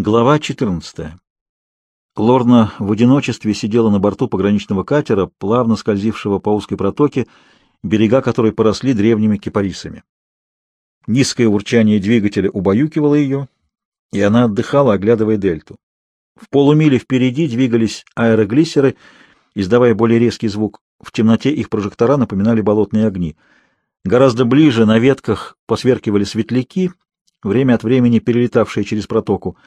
Глава 14. Лорна в одиночестве сидела на борту пограничного катера, плавно скользившего по узкой протоке, берега которой поросли древними кипарисами. Низкое урчание двигателя убаюкивало ее, и она отдыхала, оглядывая дельту. В полумиле впереди двигались аэроглиссеры, издавая более резкий звук. В темноте их прожектора напоминали болотные огни. Гораздо ближе на ветках посверкивали светляки, время от времени перелетавшие через протоку —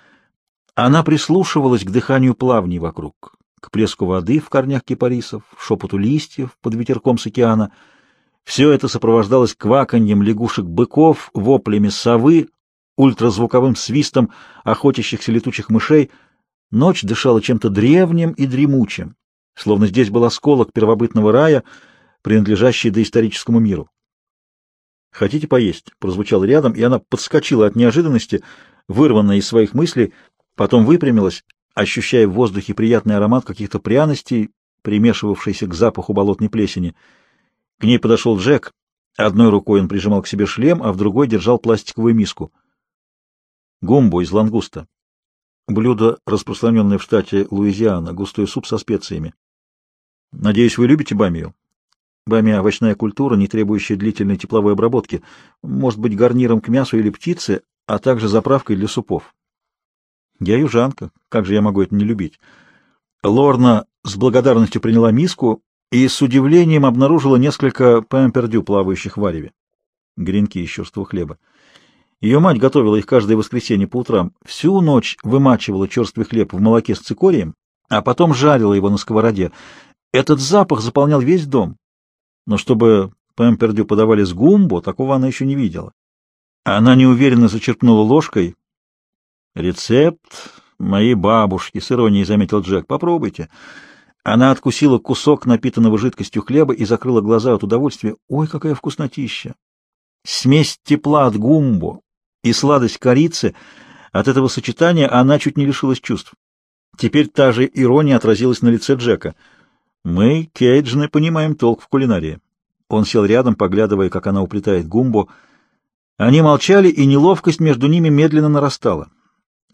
она прислушивалась к дыханию плавней вокруг, к плеску воды в корнях кипарисов, шепоту листьев под ветерком с океана. Все это сопровождалось кваканьем лягушек-быков, воплями совы, ультразвуковым свистом охотящихся летучих мышей. Ночь дышала чем-то древним и дремучим, словно здесь был осколок первобытного рая, принадлежащий доисторическому миру. «Хотите поесть?» — прозвучал рядом, и она подскочила от неожиданности, вырванная из своих мыслей, Потом выпрямилась, ощущая в воздухе приятный аромат каких-то пряностей, примешивавшийся к запаху болотной плесени. К ней подошел Джек. Одной рукой он прижимал к себе шлем, а в другой держал пластиковую миску. Гумбу из лангуста. Блюдо, распространенное в штате Луизиана, густой суп со специями. Надеюсь, вы любите бамию? Бамия — овощная культура, не требующая длительной тепловой обработки, может быть гарниром к мясу или птице, а также заправкой для супов. Я южанка, как же я могу это не любить? Лорна с благодарностью приняла миску и с удивлением обнаружила несколько пемпердю, плавающих в вареве. Гренки из черствого хлеба. Ее мать готовила их каждое воскресенье по утрам. Всю ночь вымачивала черствый хлеб в молоке с цикорием, а потом жарила его на сковороде. Этот запах заполнял весь дом. Но чтобы пемпердю подавали с гумбо, такого она еще не видела. Она неуверенно зачерпнула ложкой, «Рецепт моей бабушки», — с иронией заметил Джек. «Попробуйте». Она откусила кусок напитанного жидкостью хлеба и закрыла глаза от удовольствия. «Ой, какая вкуснотища!» Смесь тепла от гумбо и сладость корицы — от этого сочетания она чуть не лишилась чувств. Теперь та же ирония отразилась на лице Джека. «Мы, кейджны, понимаем толк в кулинарии». Он сел рядом, поглядывая, как она уплетает гумбо. Они молчали, и неловкость между ними медленно нарастала.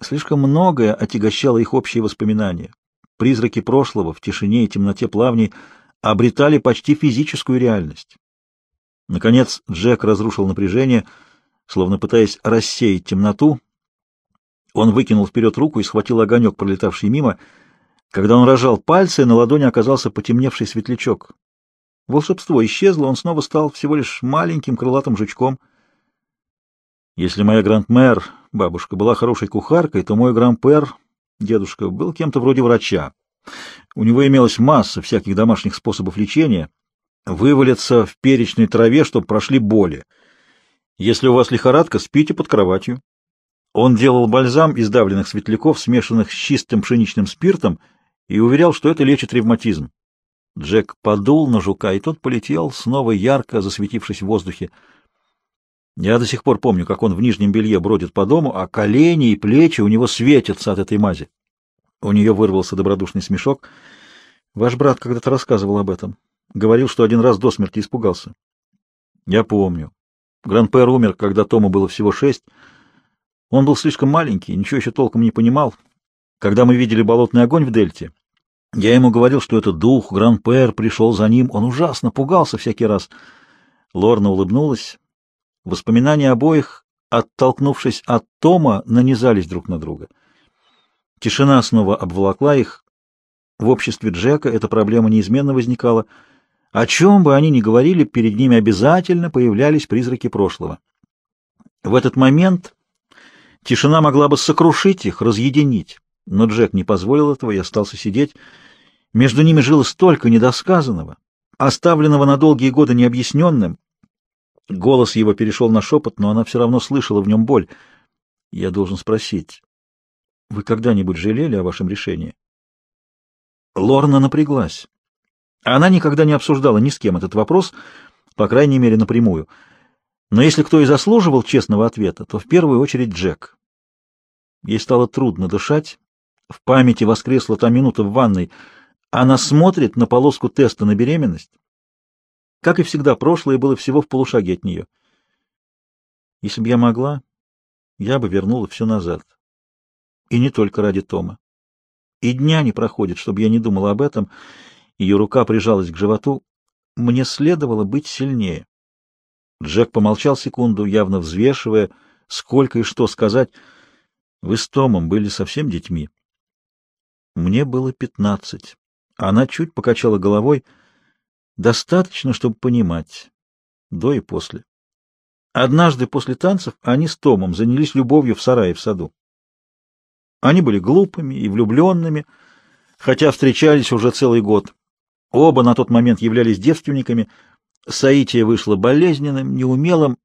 Слишком многое отягощало их общие воспоминания. Призраки прошлого в тишине и темноте плавней обретали почти физическую реальность. Наконец Джек разрушил напряжение, словно пытаясь рассеять темноту. Он выкинул вперед руку и схватил огонек, пролетавший мимо. Когда он рожал пальцы, на ладони оказался потемневший светлячок. Волшебство исчезло, он снова стал всего лишь маленьким крылатым жучком — если моя гранд-мэр, бабушка, была хорошей кухаркой, то мой гранд-пэр, дедушка, был кем-то вроде врача. У него имелась масса всяких домашних способов лечения. Вывалиться в перечной траве, чтобы прошли боли. Если у вас лихорадка, спите под кроватью. Он делал бальзам из давленных светляков, смешанных с чистым пшеничным спиртом, и уверял, что это лечит ревматизм. Джек подул на жука, и тот полетел, снова ярко засветившись в воздухе. Я до сих пор помню, как он в нижнем белье бродит по дому, а колени и плечи у него светятся от этой мази. У нее вырвался добродушный смешок. Ваш брат когда-то рассказывал об этом. Говорил, что один раз до смерти испугался. Я помню. Гран-пэр умер, когда Тому было всего шесть. Он был слишком маленький, ничего еще толком не понимал. Когда мы видели болотный огонь в дельте, я ему говорил, что это дух, Гран-пэр пришел за ним. Он ужасно пугался всякий раз. Лорна улыбнулась. Воспоминания обоих, оттолкнувшись от Тома, нанизались друг на друга. Тишина снова обволокла их. В обществе Джека эта проблема неизменно возникала. О чем бы они ни говорили, перед ними обязательно появлялись призраки прошлого. В этот момент тишина могла бы сокрушить их, разъединить. Но Джек не позволил этого и остался сидеть. Между ними жило столько недосказанного, оставленного на долгие годы необъясненным, Голос его перешел на шепот, но она все равно слышала в нем боль. Я должен спросить, вы когда-нибудь жалели о вашем решении? Лорна напряглась. Она никогда не обсуждала ни с кем этот вопрос, по крайней мере, напрямую. Но если кто и заслуживал честного ответа, то в первую очередь Джек. Ей стало трудно дышать. В памяти воскресла та минута в ванной. Она смотрит на полоску теста на беременность, как и всегда, прошлое было всего в полушаге от нее. Если бы я могла, я бы вернула все назад. И не только ради Тома. И дня не проходит, чтобы я не думала об этом. Ее рука прижалась к животу. Мне следовало быть сильнее. Джек помолчал секунду, явно взвешивая, сколько и что сказать. Вы с Томом были совсем детьми. Мне было пятнадцать. Она чуть покачала головой. Достаточно, чтобы понимать. До и после. Однажды после танцев они с Томом занялись любовью в сарае в саду. Они были глупыми и влюбленными, хотя встречались уже целый год. Оба на тот момент являлись девственниками. Саития вышла болезненным, неумелым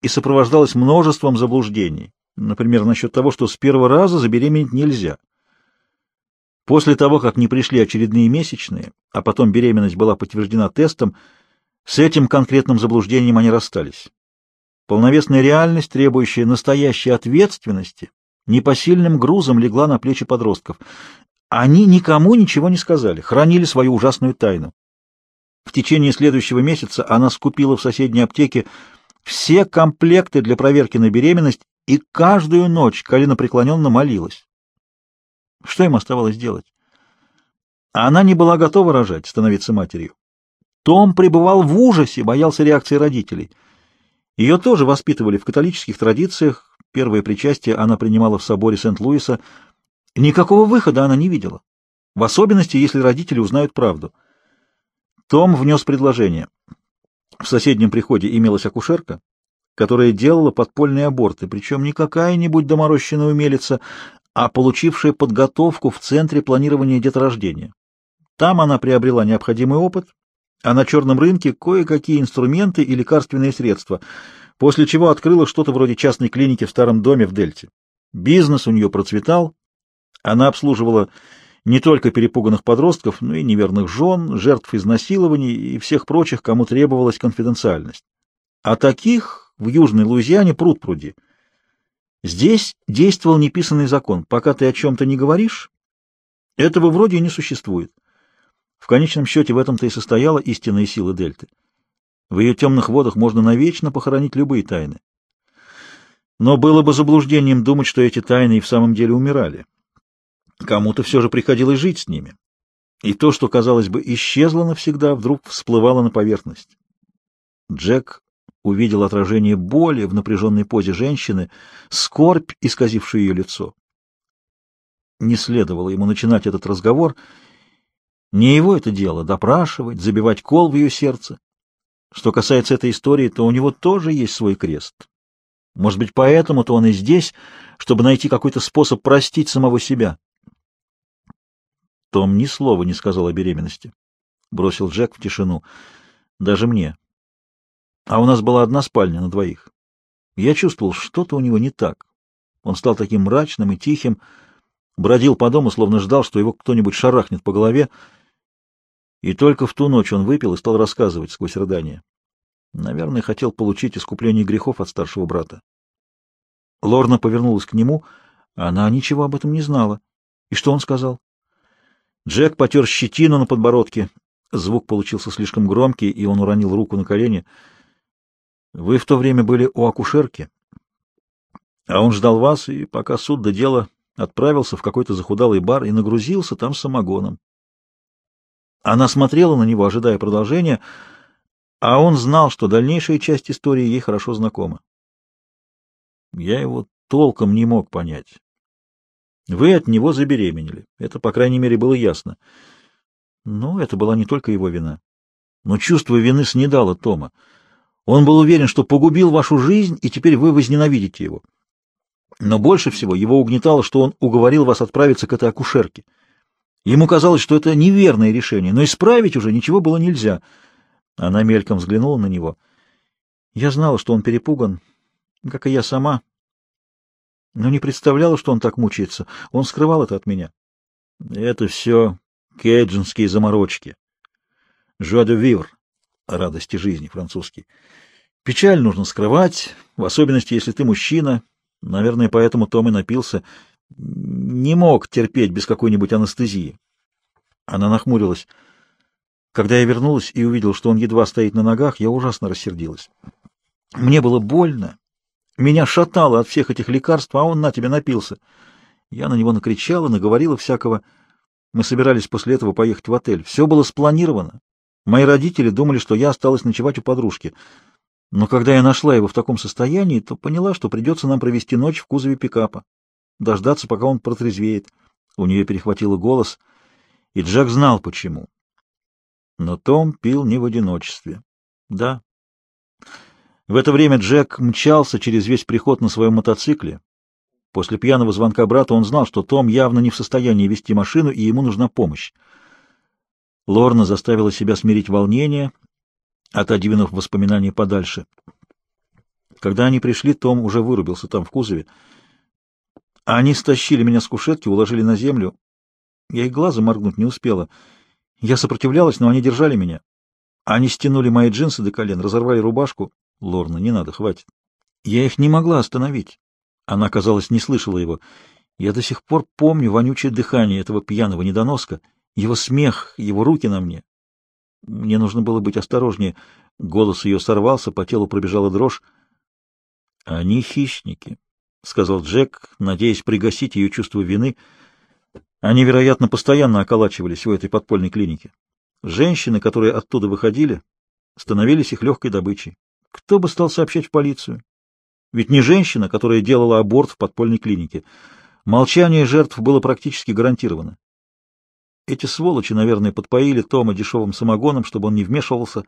и сопровождалась множеством заблуждений. Например, насчет того, что с первого раза забеременеть нельзя. После того, как не пришли очередные месячные, а потом беременность была подтверждена тестом, с этим конкретным заблуждением они расстались. Полновесная реальность, требующая настоящей ответственности, непосильным грузом легла на плечи подростков. Они никому ничего не сказали, хранили свою ужасную тайну. В tечение следующего месяца она скупила в соседней аптеке все комплекты для проверки на беременность и каждую ночь коленопреклоненно молилась. Что им оставалось делать? Она не была готова рожать, становиться матерью. Том пребывал в ужасе, боялся реакции родителей. Ее тоже воспитывали в католических традициях, первое причастие она принимала в соборе Сент-Луиса. Никакого выхода она не видела, в особенности, если родители узнают правду. Том внес предложение. В соседнем приходе имелась акушерка, которая делала подпольные аборты, причем не какая-нибудь доморощенная умелица, а получившая подготовку в Центре планирования деторождения. Там она приобрела необходимый опыт, а на черном рынке кое-какие инструменты и лекарственные средства, после чего открыла что-то вроде частной клиники в старом доме в Дельте. Бизнес у нее процветал, она обслуживала не только перепуганных подростков, но и неверных жен, жертв изнасилований и всех прочих, кому требовалась конфиденциальность. А таких в Южной Луизиане пруд-пруди. Здесь действовал неписанный закон. Пока ты о чем-то не говоришь, этого вроде и не существует. В конечном счете в этом-то и состояла истинная сила Дельты. В ее темных водах можно навечно похоронить любые тайны. Но было бы заблуждением думать, что эти тайны и в самом деле умирали. Кому-то все же приходилось жить с ними. И то, что, казалось бы, исчезло навсегда, вдруг всплывало на поверхность. Джек увидел отражение боли в напряженной позе женщины, скорбь, исказившую ее лицо. Не следовало ему начинать этот разговор. Не его это дело — допрашивать, забивать кол в ее сердце. Что касается этой истории, то у него тоже есть свой крест. Может быть, поэтому-то он и здесь, чтобы найти какой-то способ простить самого себя. Том ни слова не сказал о беременности. Бросил Джек в тишину. Даже мне. А у нас была одна спальня на двоих. Я чувствовал, что-то у него не так. Он стал таким мрачным и тихим, бродил по дому, словно ждал, что его кто-нибудь шарахнет по голове. И только в ту ночь он выпил и стал рассказывать сквозь рыдания. Наверное, хотел получить искупление грехов от старшего брата. Лорна повернулась к нему. Она ничего об этом не знала. И что он сказал? Джек потер щетину на подбородке. Звук получился слишком громкий, и он уронил руку на колени. Вы в то время были у акушерки, а он ждал вас, и пока суд до дела отправился в какой-то захудалый бар и нагрузился там самогоном. Она смотрела на него, ожидая продолжения, а он знал, что дальнейшая часть истории ей хорошо знакома. Я его толком не мог понять. Вы от него забеременели. Это, по крайней мере, было ясно. Но это была не только его вина. Но чувство вины снедало Тома. Он был уверен, что погубил вашу жизнь, и теперь вы возненавидите его. Но больше всего его угнетало, что он уговорил вас отправиться к этой акушерке. Ему казалось, что это неверное решение, но исправить уже ничего было нельзя. Она мельком взглянула на него. Я знала, что он перепуган, как и я сама, но не представляла, что он так мучается. Он скрывал это от меня. Это все кеджинские заморочки. Жуа де вивр, радости жизни, французский. Печаль нужно скрывать, в особенности, если ты мужчина. Наверное, поэтому Том и напился не мог терпеть без какой-нибудь анестезии. Она нахмурилась. Когда я вернулась и увидел, что он едва стоит на ногах, я ужасно рассердилась. Мне было больно. Меня шатало от всех этих лекарств, а он на тебя напился. Я на него накричала, наговорила всякого. Мы собирались после этого поехать в отель. Все было спланировано. Мои родители думали, что я осталась ночевать у подружки. Но когда я нашла его в таком состоянии, то поняла, что придется нам провести ночь в кузове пикапа, дождаться, пока он протрезвеет. У нее перехватило голос, и Джек знал, почему. Но Том пил не в одиночестве. Да. В это время Джек мчался через весь приход на своем мотоцикле. После пьяного звонка брата он знал, что Том явно не в состоянии вести машину, и ему нужна помощь. Лорна заставила себя смирить волнение, отодвинув воспоминания подальше. Когда они пришли, Том уже вырубился там, в кузове. Они стащили меня с кушетки, уложили на землю. Я и глаза моргнуть не успела. Я сопротивлялась, но они держали меня. Они стянули мои джинсы до колен, разорвали рубашку. Лорна, не надо, хватит. Я их не могла остановить. Она, казалось, не слышала его. Я до сих пор помню вонючее дыхание этого пьяного недоноска, его смех, его руки на мне. Мне нужно было быть осторожнее. Голос ее сорвался, по телу пробежала дрожь. — Они хищники, — сказал Джек, надеясь пригасить ее чувство вины. Они, вероятно, постоянно околачивались в этой подпольной клинике. Женщины, которые оттуда выходили, становились их легкой добычей. Кто бы стал сообщать в полицию? Ведь не женщина, которая делала аборт в подпольной клинике. Молчание жертв было практически гарантировано. Эти сволочи, наверное, подпоили Тома дешевым самогоном, чтобы он не вмешивался,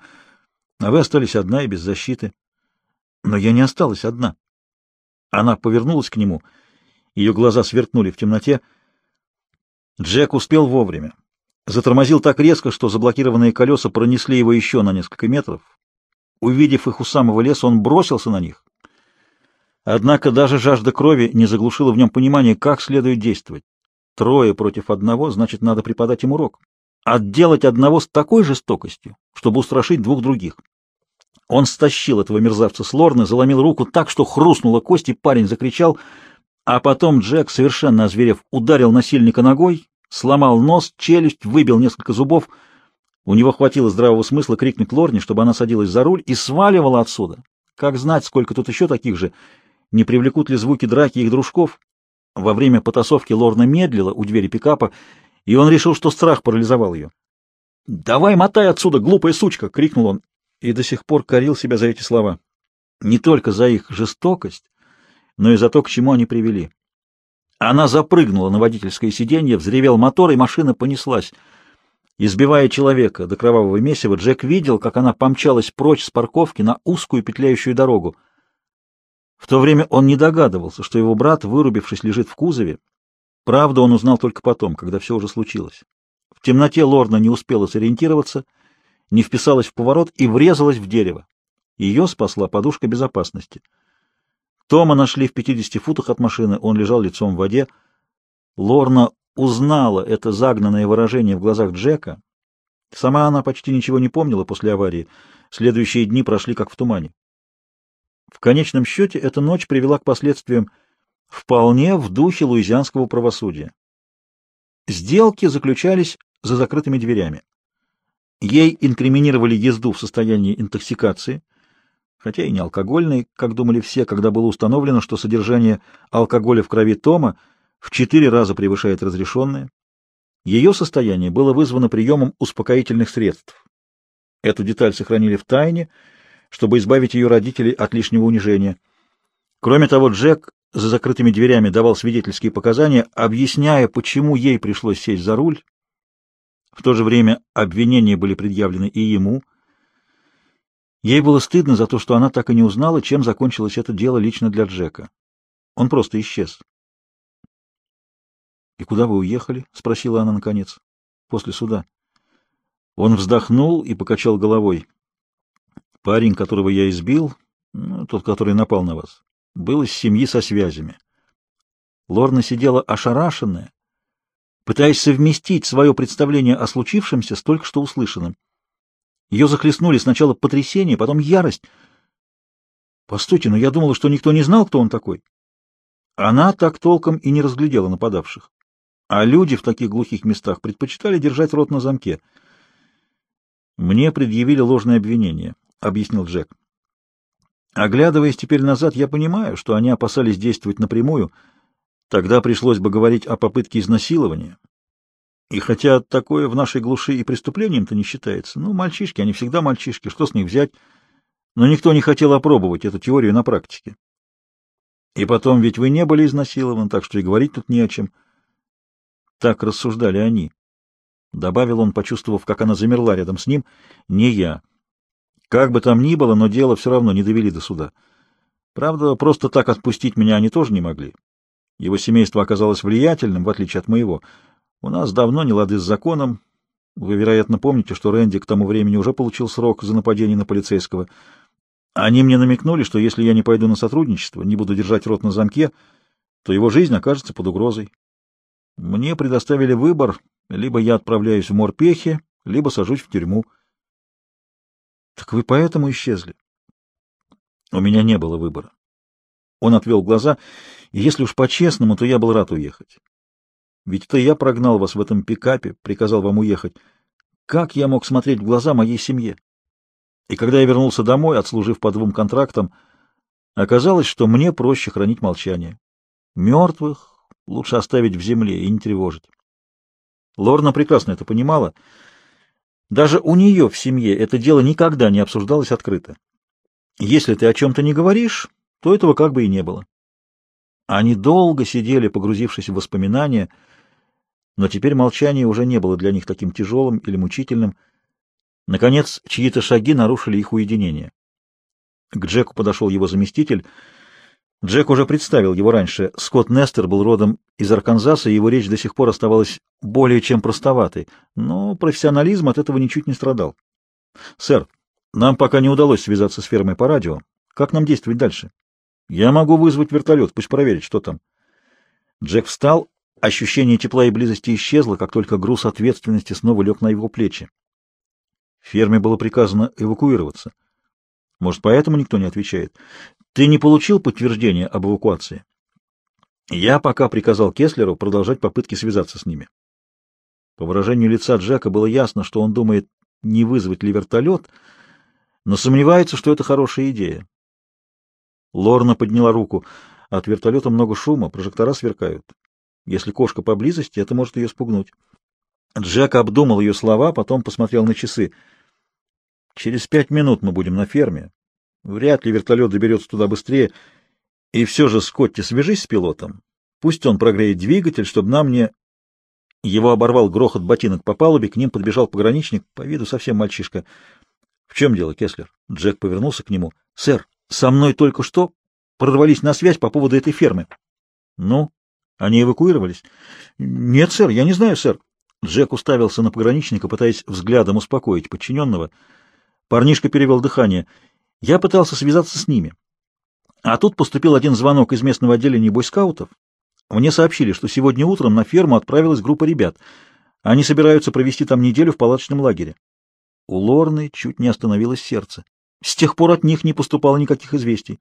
а вы остались одна и без защиты. Но я не осталась одна. Она повернулась к нему, ее глаза сверкнули в темноте. Джек успел вовремя. Затормозил так резко, что заблокированные колеса пронесли его еще на несколько метров. Увидев их у самого леса, он бросился на них. Однако даже жажда крови не заглушила в нем понимание, как следует действовать. Трое против одного, значит, надо преподать им урок. Отделать одного с такой жестокостью, чтобы устрашить двух других. Он стащил этого мерзавца с лорны, заломил руку так, что хрустнула кость, и парень закричал, а потом Джек, совершенно озверев, ударил насильника ногой, сломал нос, челюсть, выбил несколько зубов. У него хватило здравого смысла крикнуть Лорне, чтобы она садилась за руль и сваливала отсюда. Как знать, сколько тут еще таких же, не привлекут ли звуки драки их дружков? Во время потасовки Лорна медлила у двери пикапа, и он решил, что страх парализовал ее. «Давай мотай отсюда, глупая сучка!» — крикнул он, и до сих пор корил себя за эти слова. Не только за их жестокость, но и за то, к чему они привели. Она запрыгнула на водительское сиденье, взревел мотор, и машина понеслась. Избивая человека до кровавого месива, Джек видел, как она помчалась прочь с парковки на узкую петляющую дорогу. В то время он не догадывался, что его брат, вырубившись, лежит в кузове. Правду он узнал только потом, когда все уже случилось. В темноте Лорна не успела сориентироваться, не вписалась в поворот и врезалась в дерево. Ее спасла подушка безопасности. Тома нашли в 50 футах от машины, он лежал лицом в воде. Лорна узнала это загнанное выражение в глазах Джека. Сама она почти ничего не помнила после аварии. Следующие дни прошли как в тумане. В конечном счете эта ночь привела к последствиям вполне в духе луизианского правосудия. Сделки заключались за закрытыми дверями. Ей инкриминировали езду в состоянии интоксикации, хотя и не алкогольной, как думали все, когда было установлено, что содержание алкоголя в крови Тома в четыре раза превышает разрешенное. Ее состояние было вызвано приемом успокоительных средств. Эту деталь сохранили в тайне — чтобы избавить ее родителей от лишнего унижения. Кроме того, Джек за закрытыми дверями давал свидетельские показания, объясняя, почему ей пришлось сесть за руль. В то же время обвинения были предъявлены и ему. Ей было стыдно за то, что она так и не узнала, чем закончилось это дело лично для Джека. Он просто исчез. «И куда вы уехали?» — спросила она наконец. «После суда». Он вздохнул и покачал головой. Парень, которого я избил, ну, тот, который напал на вас, был из семьи со связями. Лорна сидела ошарашенная, пытаясь совместить свое представление о случившемся с только что услышанным. Ее захлестнули сначала потрясение, потом ярость. Постойте, но я думала, что никто не знал, кто он такой. Она так толком и не разглядела нападавших. А люди в таких глухих местах предпочитали держать рот на замке. Мне предъявили ложное обвинение объяснил Джек. Оглядываясь теперь назад, я понимаю, что они опасались действовать напрямую. Тогда пришлось бы говорить о попытке изнасилования. И хотя такое в нашей глуши и преступлением-то не считается, ну, мальчишки, они всегда мальчишки, что с них взять? Но никто не хотел опробовать эту теорию на практике. И потом, ведь вы не были изнасилованы, так что и говорить тут не о чем. Так рассуждали они. Добавил он, почувствовав, как она замерла рядом с ним. Не я. Как бы там ни было, но дело все равно не довели до суда. Правда, просто так отпустить меня они тоже не могли. Его семейство оказалось влиятельным, в отличие от моего. У нас давно не лады с законом. Вы, вероятно, помните, что Рэнди к тому времени уже получил срок за нападение на полицейского. Они мне намекнули, что если я не пойду на сотрудничество, не буду держать рот на замке, то его жизнь окажется под угрозой. Мне предоставили выбор, либо я отправляюсь в морпехи, либо сажусь в тюрьму. Так вы поэтому исчезли? У меня не было выбора. Он отвел глаза, и если уж по-честному, то я был рад уехать. Ведь это я прогнал вас в этом пикапе, приказал вам уехать. Как я мог смотреть в глаза моей семье? И когда я вернулся домой, отслужив по двум контрактам, оказалось, что мне проще хранить молчание. Мертвых лучше оставить в земле и не тревожить. Лорна прекрасно это понимала. Даже у нее в семье это дело никогда не обсуждалось открыто. Если ты о чем-то не говоришь, то этого как бы и не было. Они долго сидели, погрузившись в воспоминания, но теперь молчание уже не было для них таким тяжелым или мучительным. Наконец, чьи-то шаги нарушили их уединение. К Джеку подошел его заместитель. Джек уже представил его раньше. Скотт Нестер был родом из Арканзаса, и его речь до сих пор оставалась более чем простоватой, но профессионализм от этого ничуть не страдал. «Сэр, нам пока не удалось связаться с фермой по радио. Как нам действовать дальше?» «Я могу вызвать вертолет, пусть проверит, что там». Джек встал Ощущение тепла и близости исчезло, как только груз ответственности снова лег на его плечи. Ферме было приказано эвакуироваться. Может, поэтому никто не отвечает? Ты не получил подтверждения об эвакуации? Я пока приказал Кеслеру продолжать попытки связаться с ними. По выражению лица Джека было ясно, что он думает, не вызвать ли вертолет, но сомневается, что это хорошая идея. Лорна подняла руку. От вертолета много шума, прожектора сверкают. Если кошка поблизости, это может ее спугнуть. Джек обдумал ее слова, потом посмотрел на часы. «Через пять минут мы будем на ферме. Вряд ли вертолет доберется туда быстрее. И все же, Скотти, свяжись с пилотом. Пусть он прогреет двигатель, чтобы нам не...» Его оборвал грохот ботинок по палубе, к ним подбежал пограничник, по виду совсем мальчишка. «В чем дело, Кеслер?» Джек повернулся к нему. «Сэр, со мной только что прорвались на связь по поводу этой фермы». «Ну?» Они эвакуировались? Нет, сэр, я не знаю, сэр. Джек уставился на пограничника, пытаясь взглядом успокоить подчиненного. Парнишка перевел дыхание. Я пытался связаться с ними. А тут поступил один звонок из местного отделения бойскаутов. Мне сообщили, что сегодня утром на ферму отправилась группа ребят. Они собираются провести там неделю в палаточном лагере. У Лорны чуть не остановилось сердце. С тех пор от них не поступало никаких известий.